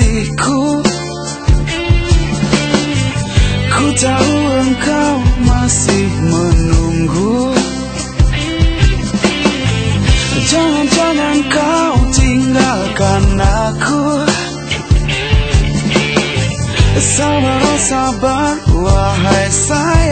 kasihku. Ku tahu engkau masih menunggu. Jangan-jangan kau tinggalkan aku. Sabar-sabar wahai saya.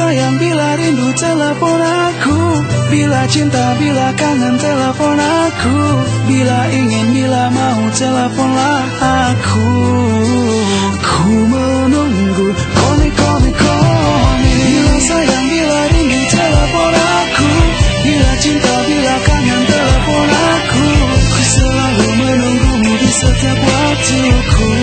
sayang, bila rindu telepon aku. Bila cinta, bila kangen telepon aku. Bila ingin, bila mau teleponlah aku. Ku menunggu, call me, call Bila sayang, bila rindu telepon aku. Bila cinta, bila kangen telepon aku. Ku selalu menunggumu di setiap waktuku.